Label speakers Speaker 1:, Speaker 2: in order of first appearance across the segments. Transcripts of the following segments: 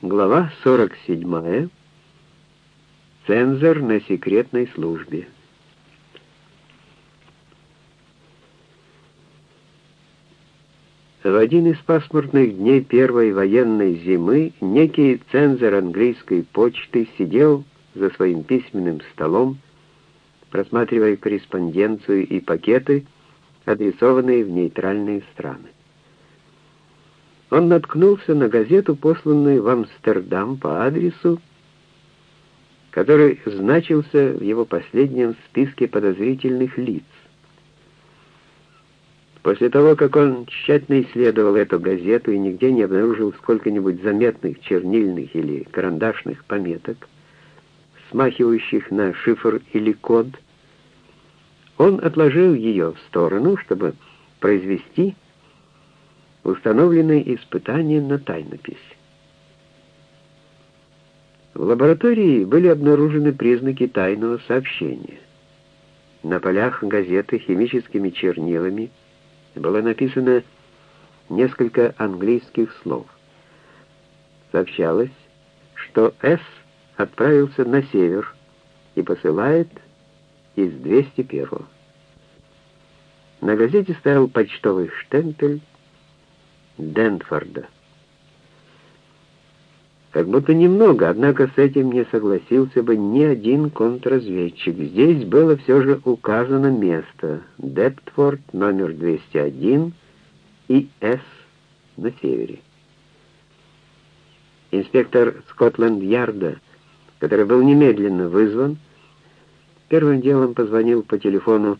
Speaker 1: Глава 47. Цензор на секретной службе. В один из пасмурных дней первой военной зимы некий цензор английской почты сидел за своим письменным столом, просматривая корреспонденцию и пакеты, адресованные в нейтральные страны он наткнулся на газету, посланную в Амстердам по адресу, который значился в его последнем списке подозрительных лиц. После того, как он тщательно исследовал эту газету и нигде не обнаружил сколько-нибудь заметных чернильных или карандашных пометок, смахивающих на шифр или код, он отложил ее в сторону, чтобы произвести установленные испытания на тайнопись. В лаборатории были обнаружены признаки тайного сообщения. На полях газеты химическими чернилами было написано несколько английских слов. Сообщалось, что С отправился на север и посылает из 201 На газете стоял почтовый штемпель Дентфорда. Как будто немного, однако с этим не согласился бы ни один контрразведчик. Здесь было все же указано место. Дептфорд, номер 201 и С на севере. Инспектор Скотланд-Ярда, который был немедленно вызван, первым делом позвонил по телефону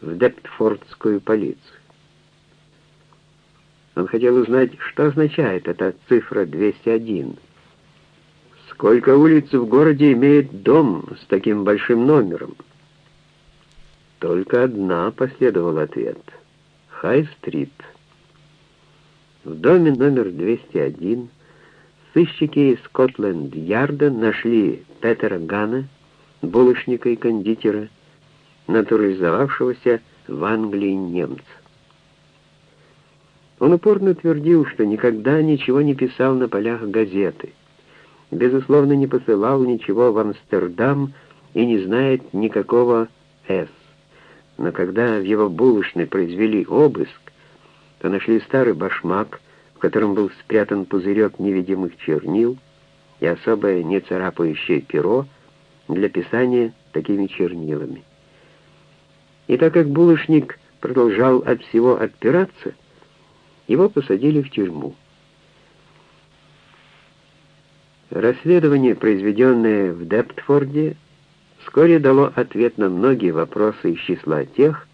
Speaker 1: в Дептфордскую полицию. Он хотел узнать, что означает эта цифра 201. Сколько улиц в городе имеет дом с таким большим номером? Только одна, последовал ответ. Хай-стрит. В доме номер 201 сыщики из Скотленд-Ярда нашли Петера Гана, булочника и кондитера, натурализовавшегося в Англии немца. Он упорно твердил, что никогда ничего не писал на полях газеты, безусловно, не посылал ничего в Амстердам и не знает никакого «С». Но когда в его булочной произвели обыск, то нашли старый башмак, в котором был спрятан пузырек невидимых чернил и особое нецарапающее перо для писания такими чернилами. И так как булочник продолжал от всего отпираться, его посадили в тюрьму. Расследование, произведенное в Дептфорде, вскоре дало ответ на многие вопросы из числа тех,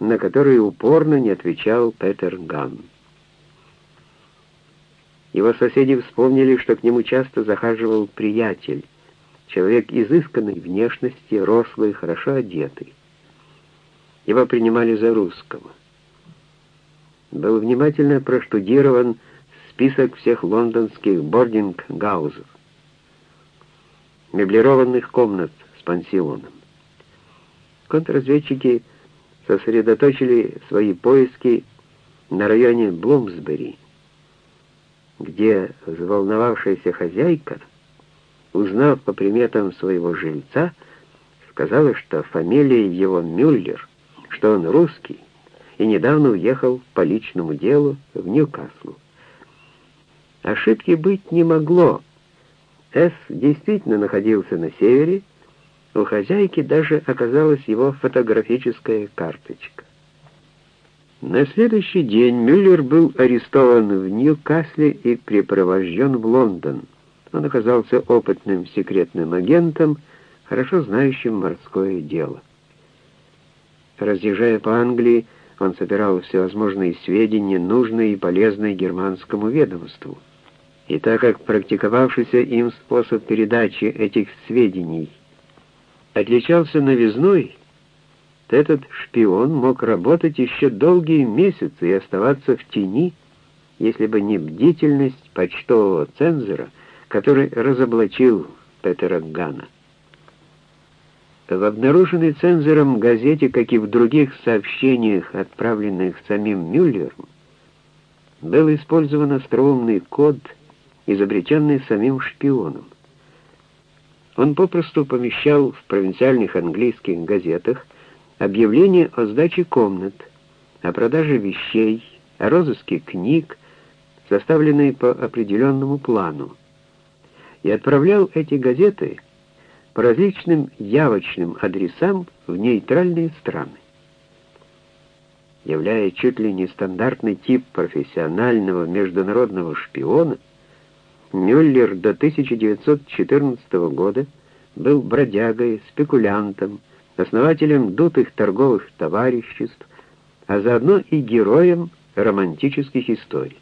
Speaker 1: на которые упорно не отвечал Петер Ган. Его соседи вспомнили, что к нему часто захаживал приятель, человек изысканной внешности, рослый, хорошо одетый. Его принимали за русского был внимательно проштудирован список всех лондонских бординг-гаузов, меблированных комнат с пансионом. Контрразведчики сосредоточили свои поиски на районе Блумсбери, где взволновавшаяся хозяйка, узнав по приметам своего жильца, сказала, что фамилия его Мюллер, что он русский, и недавно уехал по личному делу в Ньюкаслу. Ошибки быть не могло. С действительно находился на севере, у хозяйки даже оказалась его фотографическая карточка. На следующий день Мюллер был арестован в Ньюкасле и припровожден в Лондон. Он оказался опытным секретным агентом, хорошо знающим морское дело. Разъезжая по Англии, он собирал всевозможные сведения, нужные и полезные германскому ведомству. И так как практиковавшийся им способ передачи этих сведений отличался новизной, то этот шпион мог работать еще долгие месяцы и оставаться в тени, если бы не бдительность почтового цензора, который разоблачил Петера Гана. В обнаруженной цензором газете, как и в других сообщениях, отправленных самим Мюллером, был использован остроумный код изобретенный самим шпионом. Он попросту помещал в провинциальных английских газетах объявления о сдаче комнат, о продаже вещей, о розыске книг, составленные по определенному плану, и отправлял эти газеты по различным явочным адресам в нейтральные страны. Являя чуть ли не стандартный тип профессионального международного шпиона, Мюллер до 1914 года был бродягой, спекулянтом, основателем дутых торговых товариществ, а заодно и героем романтических историй.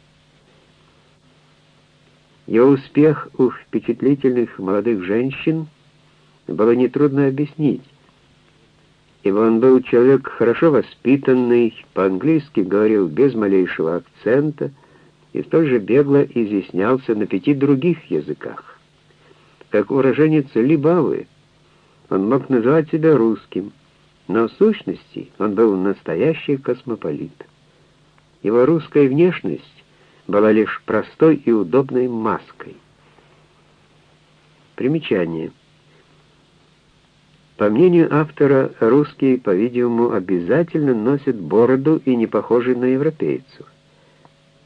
Speaker 1: Его успех у впечатлительных молодых женщин было нетрудно объяснить, ибо он был человек хорошо воспитанный, по-английски говорил без малейшего акцента и столь же бегло изъяснялся на пяти других языках. Как уроженец Либавы, он мог называть себя русским, но в сущности он был настоящий космополит. Его русская внешность была лишь простой и удобной маской. Примечание. По мнению автора, русские, по-видимому, обязательно носят бороду и не похожи на европейцев.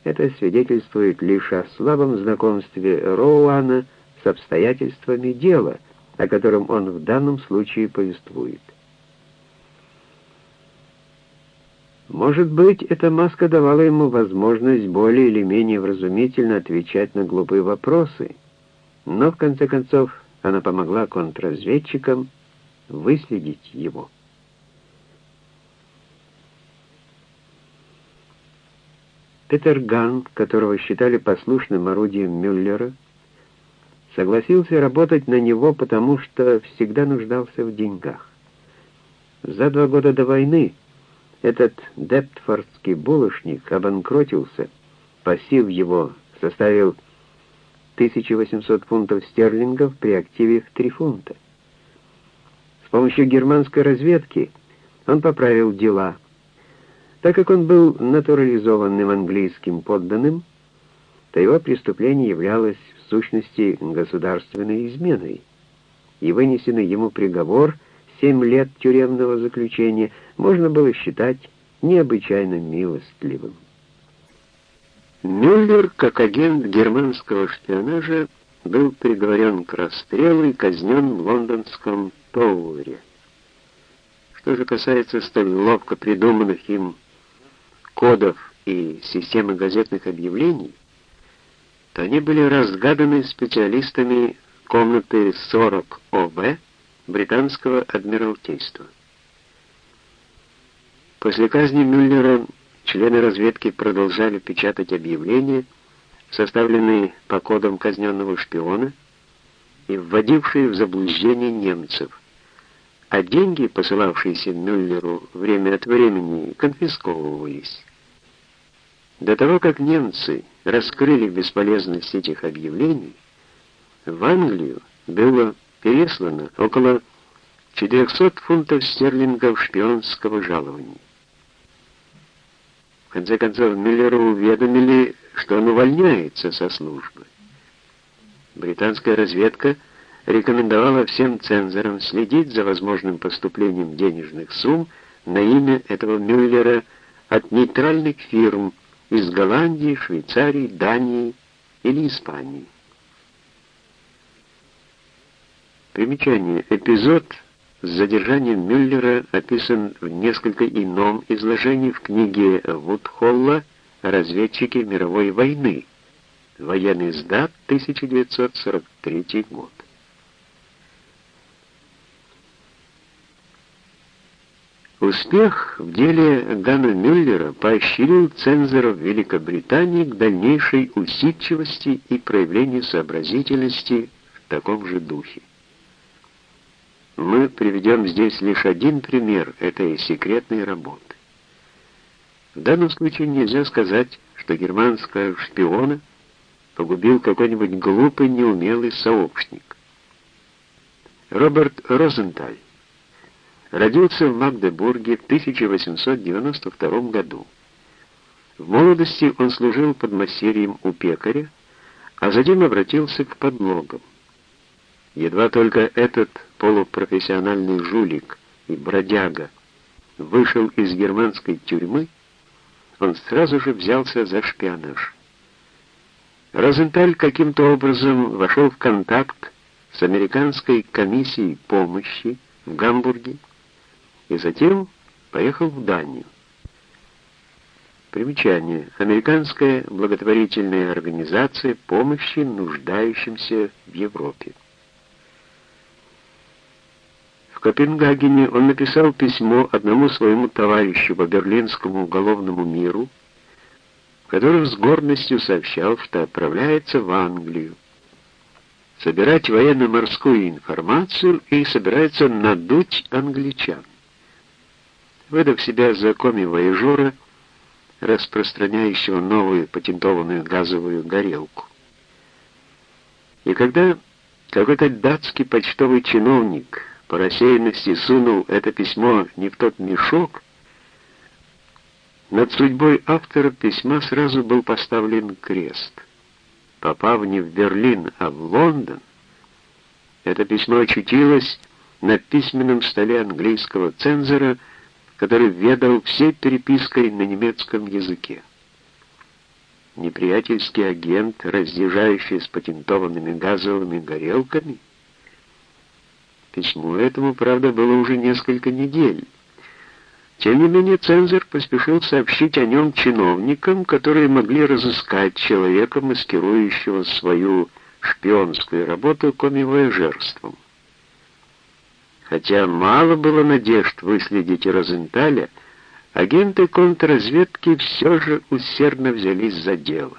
Speaker 1: Это свидетельствует лишь о слабом знакомстве Роуана с обстоятельствами дела, о котором он в данном случае повествует. Может быть, эта маска давала ему возможность более или менее вразумительно отвечать на глупые вопросы, но в конце концов она помогла контрразведчикам выследить его. Петер Ган, которого считали послушным орудием Мюллера, согласился работать на него, потому что всегда нуждался в деньгах. За два года до войны этот дептфордский булочник обанкротился, пассив его составил 1800 фунтов стерлингов при активе в 3 фунта. Помощью германской разведки он поправил дела. Так как он был натурализованным английским подданным, то его преступление являлось в сущности государственной изменой, и вынесенный ему приговор — Семь лет тюремного заключения можно было считать необычайно милостливым. Мюллер, как агент германского шпионажа, был приговорен к расстрелу и казнен в лондонском Тоуэре. Что же касается столь ловко придуманных им кодов и системы газетных объявлений, то они были разгаданы специалистами комнаты 40 ОВ, британского адмиралтейства. После казни Мюллера члены разведки продолжали печатать объявления, составленные по кодам казненного шпиона и вводившие в заблуждение немцев, а деньги, посылавшиеся Мюллеру время от времени, конфисковывались. До того, как немцы раскрыли бесполезность этих объявлений, в Англию было переслано около 400 фунтов стерлингов шпионского жалования. В конце концов, Миллера уведомили, что он увольняется со службы. Британская разведка рекомендовала всем цензорам следить за возможным поступлением денежных сумм на имя этого Мюллера от нейтральных фирм из Голландии, Швейцарии, Дании или Испании. Примечание. Эпизод с задержанием Мюллера описан в несколько ином изложении в книге Вудхолла «Разведчики мировой войны». Военный сдат, 1943 год. Успех в деле Гана Мюллера поощрил цензоров Великобритании к дальнейшей усидчивости и проявлению сообразительности в таком же духе. Мы приведем здесь лишь один пример этой секретной работы. В данном случае нельзя сказать, что германского шпиона погубил какой-нибудь глупый, неумелый сообщник. Роберт Розенталь родился в Магдебурге в 1892 году. В молодости он служил под массерием у пекаря, а затем обратился к подлогам. Едва только этот полупрофессиональный жулик и бродяга вышел из германской тюрьмы, он сразу же взялся за шпионаж. Розенталь каким-то образом вошел в контакт с американской комиссией помощи в Гамбурге и затем поехал в Данию. Примечание. Американская благотворительная организация помощи нуждающимся в Европе. В Копенгагене он написал письмо одному своему товарищу по берлинскому уголовному миру, в с гордостью сообщал, что отправляется в Англию, собирать военно-морскую информацию и собирается надуть англичан. Выдав себя за коми-вояжера, распространяющего новую патентованную газовую горелку. И когда какой-то датский почтовый чиновник по рассеянности сунул это письмо не в тот мешок, над судьбой автора письма сразу был поставлен крест. Попав не в Берлин, а в Лондон, это письмо очутилось на письменном столе английского цензора который ведал всей перепиской на немецком языке. Неприятельский агент, разъезжающий с патентованными газовыми горелками? Письмо этому, правда, было уже несколько недель. Тем не менее, цензор поспешил сообщить о нем чиновникам, которые могли разыскать человека, маскирующего свою шпионскую работу комивояжерством. Хотя мало было надежд выследить Розенталя, агенты контрразведки все же усердно взялись за дело.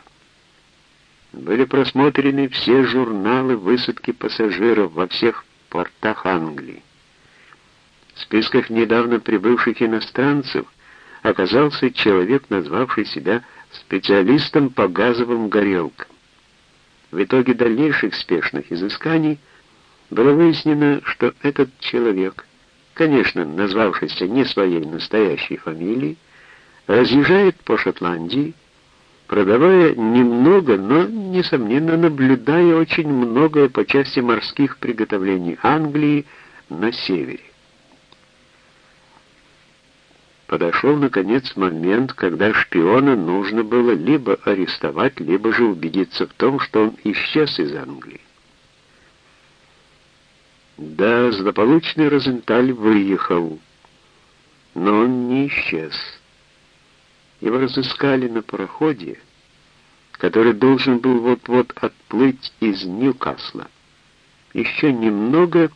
Speaker 1: Были просмотрены все журналы высадки пассажиров во всех портах Англии. В списках недавно прибывших иностранцев оказался человек, назвавший себя специалистом по газовым горелкам. В итоге дальнейших спешных изысканий – было выяснено, что этот человек, конечно, назвавшийся не своей настоящей фамилией, разъезжает по Шотландии, продавая немного, но, несомненно, наблюдая очень многое по части морских приготовлений Англии на севере. Подошел, наконец, момент, когда шпиона нужно было либо арестовать, либо же убедиться в том, что он исчез из Англии. Да, злополучный Розенталь выехал, но он не исчез. Его разыскали на пароходе, который должен был вот-вот отплыть из Ньюкасла. Еще немного,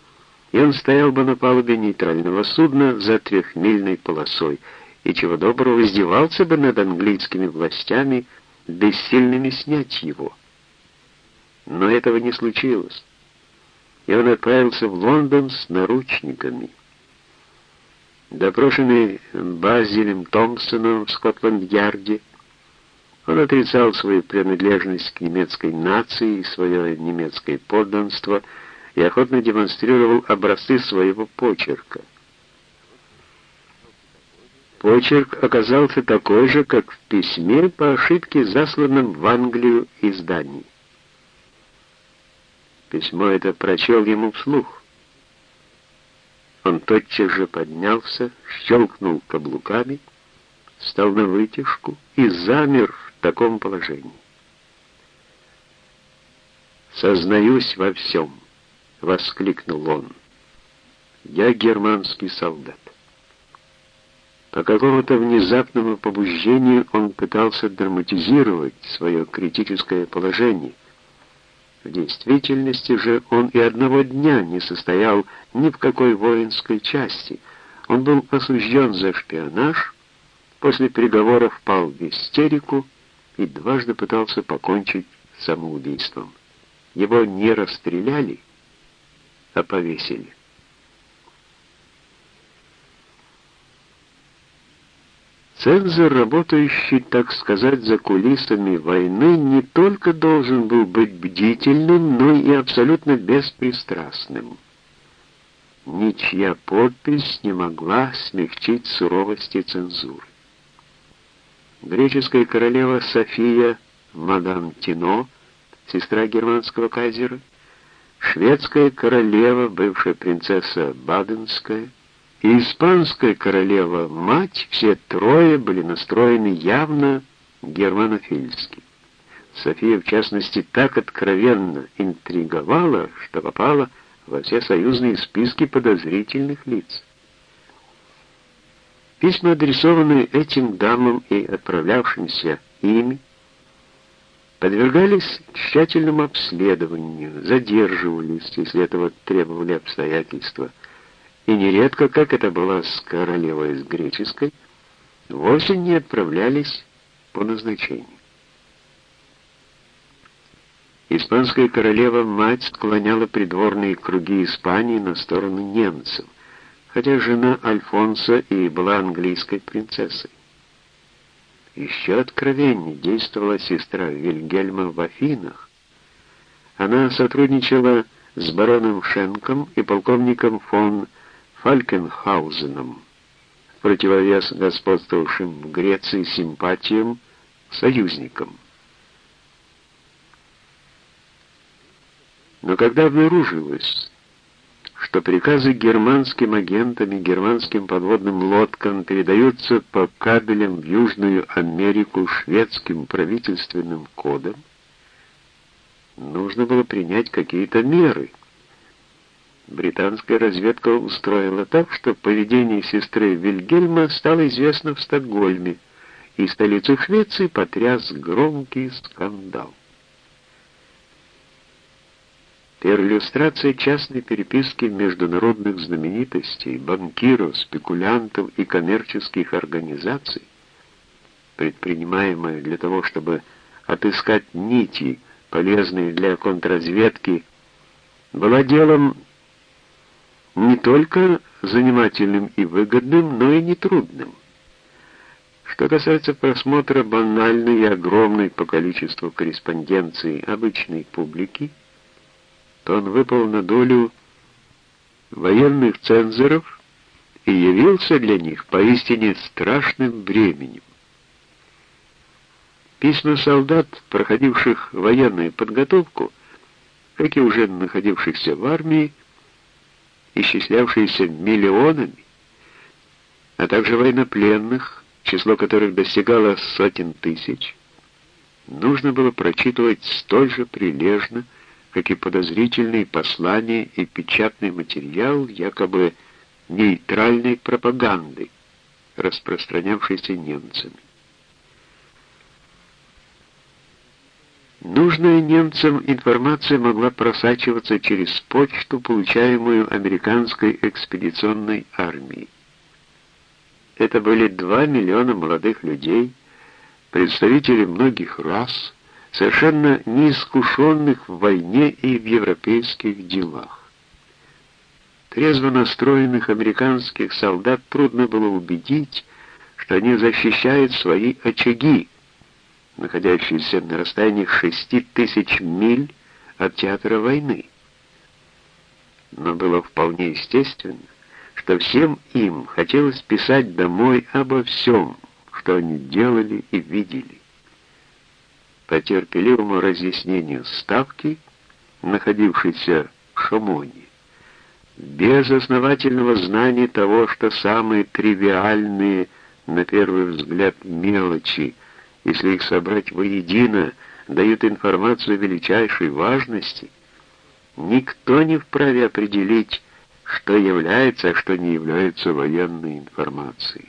Speaker 1: и он стоял бы на палубе нейтрального судна за трехмильной полосой, и чего доброго издевался бы над английскими властями, бессильными снять его. Но этого не случилось и он отправился в Лондон с наручниками. Допрошенный Базилем Томпсоном в Скотланд-Ярде, он отрицал свою принадлежность к немецкой нации и свое немецкое подданство и охотно демонстрировал образцы своего почерка. Почерк оказался такой же, как в письме по ошибке, засланном в Англию издании. Письмо это прочел ему вслух. Он тотчас же поднялся, щелкнул каблуками, стал на вытяжку и замер в таком положении. «Сознаюсь во всем», — воскликнул он. «Я германский солдат». По какому-то внезапному побуждению он пытался драматизировать свое критическое положение — в действительности же он и одного дня не состоял ни в какой воинской части. Он был осужден за шпионаж, после переговоров пал в истерику и дважды пытался покончить самоубийством. Его не расстреляли, а повесили. Цензор, работающий, так сказать, за кулисами войны, не только должен был быть бдительным, но и абсолютно беспристрастным. Ничья подпись не могла смягчить суровости цензуры. Греческая королева София, мадам Тино, сестра германского кайзера, шведская королева, бывшая принцесса Баденская, и испанская королева, мать, все трое были настроены явно германофильски. София, в частности, так откровенно интриговала, что попала во все союзные списки подозрительных лиц. Письма, адресованные этим дамам и отправлявшимся ими, подвергались тщательному обследованию, задерживались, если этого требовали обстоятельства, и нередко, как это было с королевой с греческой, вовсе не отправлялись по назначению. Испанская королева-мать склоняла придворные круги Испании на сторону немцев, хотя жена Альфонса и была английской принцессой. Еще откровеннее действовала сестра Вильгельма в Афинах. Она сотрудничала с бароном Шенком и полковником фон Фалькенхаузеном, противовес господствовавшим в Греции симпатиям союзникам. Но когда обнаружилось, что приказы германским агентам и германским подводным лодкам передаются по кабелям в Южную Америку шведским правительственным кодом, нужно было принять какие-то меры. Британская разведка устроила так, что поведение сестры Вильгельма стало известно в Стокгольме, и столицу Швеции потряс громкий скандал. Перлюстрация частной переписки международных знаменитостей, банкиров, спекулянтов и коммерческих организаций, предпринимаемая для того, чтобы отыскать нити, полезные для контрразведки, была делом не только занимательным и выгодным, но и нетрудным. Что касается просмотра банальной и огромной по количеству корреспонденции обычной публики, то он выпал на долю военных цензоров и явился для них поистине страшным бременем. Письма солдат, проходивших военную подготовку, как и уже находившихся в армии, исчислявшиеся миллионами, а также военнопленных, число которых достигало сотен тысяч, нужно было прочитывать столь же прилежно, как и подозрительные послания и печатный материал якобы нейтральной пропаганды, распространявшейся немцами. Нужная немцам информация могла просачиваться через почту, получаемую американской экспедиционной армией. Это были два миллиона молодых людей, представители многих рас, совершенно неискушенных в войне и в европейских делах. Трезво настроенных американских солдат трудно было убедить, что они защищают свои очаги, находящиеся на расстоянии шести тысяч миль от театра войны. Но было вполне естественно, что всем им хотелось писать домой обо всем, что они делали и видели по терпеливому разъяснению ставки, находившейся в Шамоне, без основательного знания того, что самые тривиальные, на первый взгляд, мелочи, если их собрать воедино, дают информацию величайшей важности, никто не вправе определить, что является, а что не является военной информацией.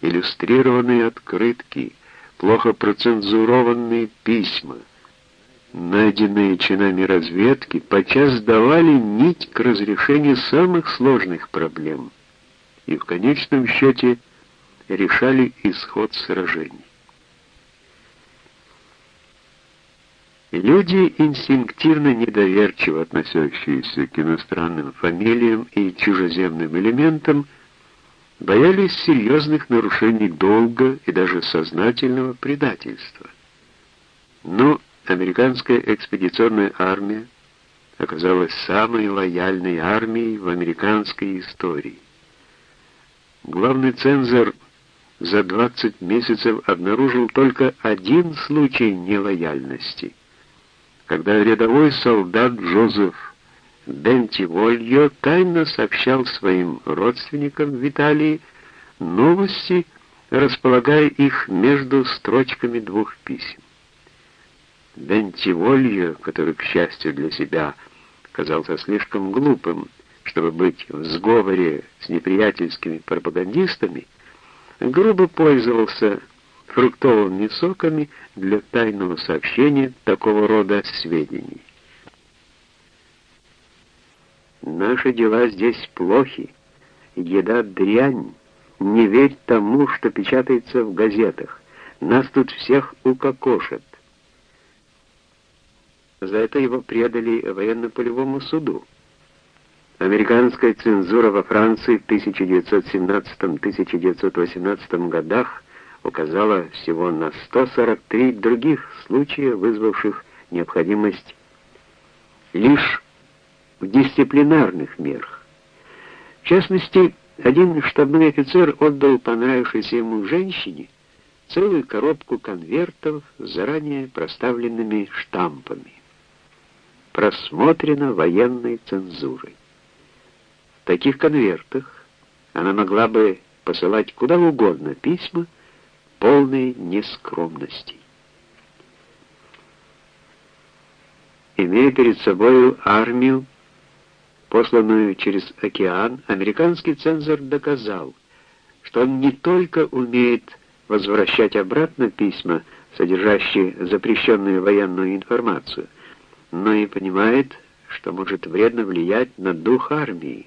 Speaker 1: Иллюстрированные открытки — плохо процензурованные письма, найденные чинами разведки, подчас давали нить к разрешению самых сложных проблем и в конечном счете решали исход сражений. Люди, инстинктивно недоверчиво относящиеся к иностранным фамилиям и чужеземным элементам, боялись серьезных нарушений долга и даже сознательного предательства. Но американская экспедиционная армия оказалась самой лояльной армией в американской истории. Главный цензор за 20 месяцев обнаружил только один случай нелояльности,
Speaker 2: когда рядовой солдат Джозеф Бентивольо тайно сообщал своим родственникам в Италии новости, располагая их между строчками двух писем. Бентивольо, который, к счастью для себя, казался слишком глупым, чтобы быть в сговоре с неприятельскими пропагандистами, грубо пользовался фруктовыми соками для тайного сообщения такого рода сведений. Наши дела здесь плохи, еда дрянь, не верь тому, что печатается в газетах. Нас тут всех укокошат. За это его предали военно-полевому суду. Американская цензура во Франции в 1917-1918 годах указала всего на 143 других случаев, вызвавших необходимость лишь в дисциплинарных мерах. В частности, один штабной офицер отдал понравившейся ему женщине целую коробку конвертов с заранее проставленными штампами. Просмотрено военной цензурой. В таких конвертах она могла бы посылать куда угодно письма, полные нескромности. Имея перед собой армию, посланную через океан, американский цензор доказал, что он не только умеет возвращать обратно письма, содержащие запрещенную военную информацию, но и понимает, что может вредно влиять на дух армии,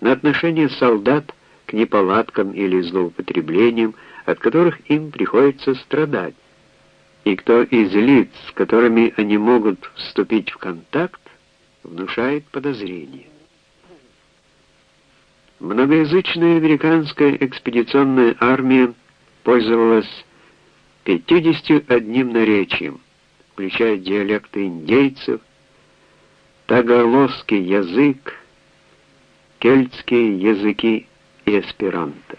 Speaker 2: на отношение солдат к неполадкам или злоупотреблениям, от которых им приходится страдать, и кто из лиц, с которыми они могут вступить в контакт, внушает подозрение. Многоязычная американская экспедиционная армия пользовалась 51 наречием, включая диалекты индейцев, тагалосский язык, кельтские языки и эсперанто.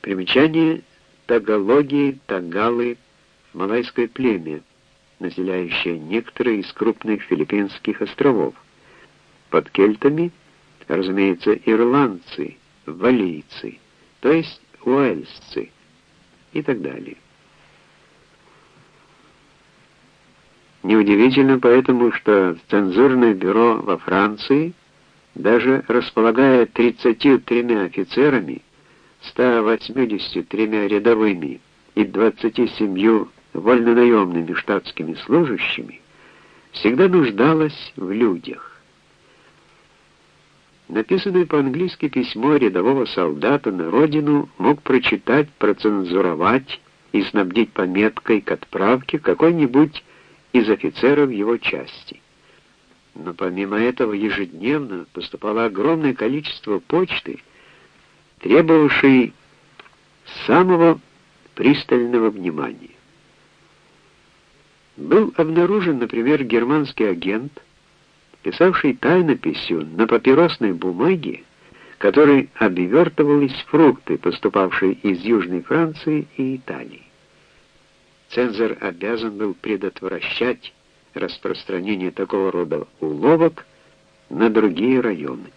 Speaker 2: Примечание Тагологии, Тагалы, малайское племя, населяющее некоторые из крупных филиппинских островов. Под кельтами, разумеется, ирландцы, валийцы, то есть уэльсцы и так далее. Неудивительно поэтому, что цензурное бюро во Франции, даже располагая 33 офицерами, 183 рядовыми и 27 вольнонаемными штатскими служащими, всегда нуждалась в людях. Написанное по-английски письмо рядового солдата на родину мог прочитать, процензуровать и снабдить пометкой к отправке какой-нибудь из офицеров его части. Но помимо этого ежедневно поступало огромное количество почты, требовавшей самого пристального внимания. Был обнаружен, например, германский агент, писавший тайнописью на папиросной бумаге, которой обвертывались фрукты, поступавшие из Южной Франции и Италии. Цензор обязан был предотвращать распространение такого рода уловок на другие районы.